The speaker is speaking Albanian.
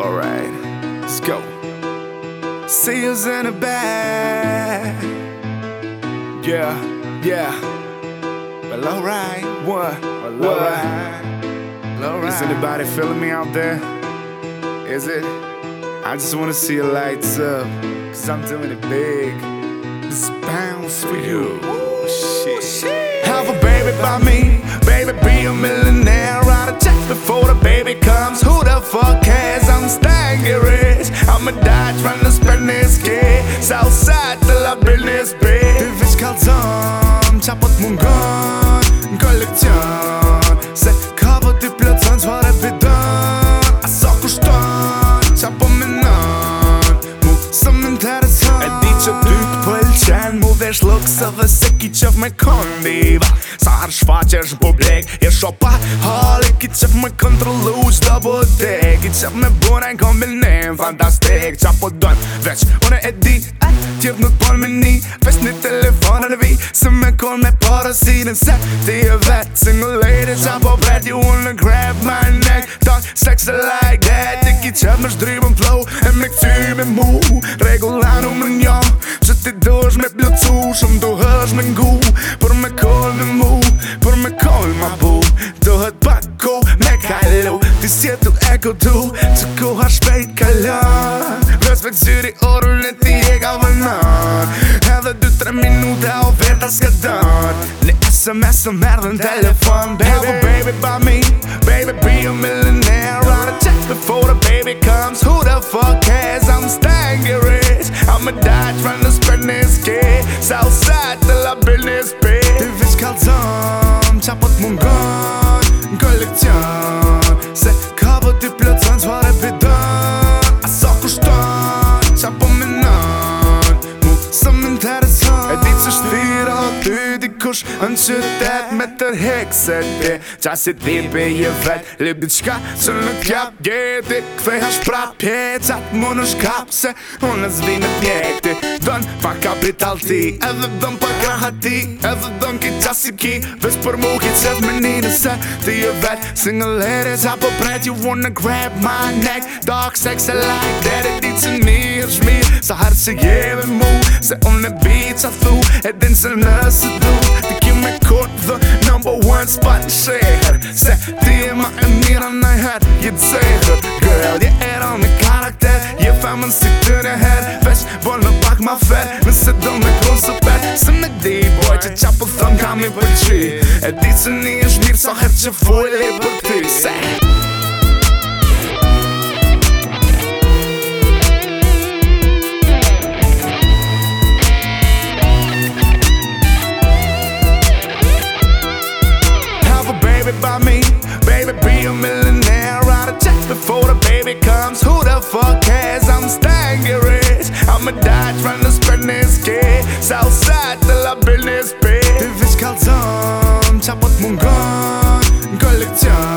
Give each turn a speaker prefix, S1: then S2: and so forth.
S1: Alright, let's go. See us in the back. Yeah, yeah. Well, alright. What? Well, alright. Alright. Is anybody feeling me out there? Is it? I just wanna see your lights up. Cause I'm doing it big. This bounce for you. Ooh, shit. Have a baby by me. Baby, be a millionaire. write a check before the fuck I'm staggering rich I'm a to spend this kid Southside till I build this bitch Ty vish kalzon Qa po t'mungon N'kolekcion Se ka po t'i plëcon Qvare pëdon Aso kushton Qa po menon Mu së më intereson E di që dy t'pëlqen Mu vesh lukës of a qëf me kënë diva Sa harë shfaqe është publik E shopa halë Ki qëf me kontrolu që të bëtek Ki qëf me bëna në kombinim Fantastik Qa po dojmë veç Une e di Tjetë nuk pon me një Veç një telefon në vi Se me kon me parësinim Se ti e vet Single lady Qa po vet You wanna grab my neck Talk sex like that Ti ki qëf me shdrybën flow E me këty me mu do to go Të koha shpejt kalon Vës me kësyri orën e of e ka Have Edhe 2-3 minuta oferta s'ka don Në SMS-ën merdhën telefon Baby, baby, by me Baby, be a millionaire Run a check before the baby comes Who the fuck cares? I'm stangin' rich I'm a die trying to spend this kid Southside till I build this bitch If it's called qa po t'mungon Në Në qytet me tërhek se ti Qasit dhipi i vet Libi qka që në kjap Gjeti këthej hash prap Pjeqat mu në shkap Se unë zvi në pjeti Dën fa kapital ti Edhe dën pa graha ti Edhe dën ki qasit ki Vesh për mu ki qef me një Se ti i vet Single qa apo pret You wanna grab my neck Dark sex I like that E ti që mirë shmirë Sa harë që jeve mu Se unë e bi qa thu E din se nësë du Ti me kut dhe number one spot në shekër Se ti e ma e mira në i je të zezër Girl, je era në karakter, je femën si të një her Vesh, volë në pak ma fer, nëse do me kut së per Sëm në këdi, boj, që qa për thëm kam i për E ti që një është njërë, sa her që fulli për ti Se... Before the baby comes, who the fuck cares? I'm stacking I'ma die trying to spend this kid. Southside till I've been this big. Du willst kalsam, 잡못 뭔가 걸렸죠.